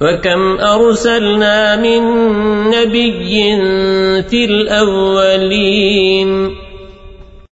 وكم أرسلنا من نبي في الأولين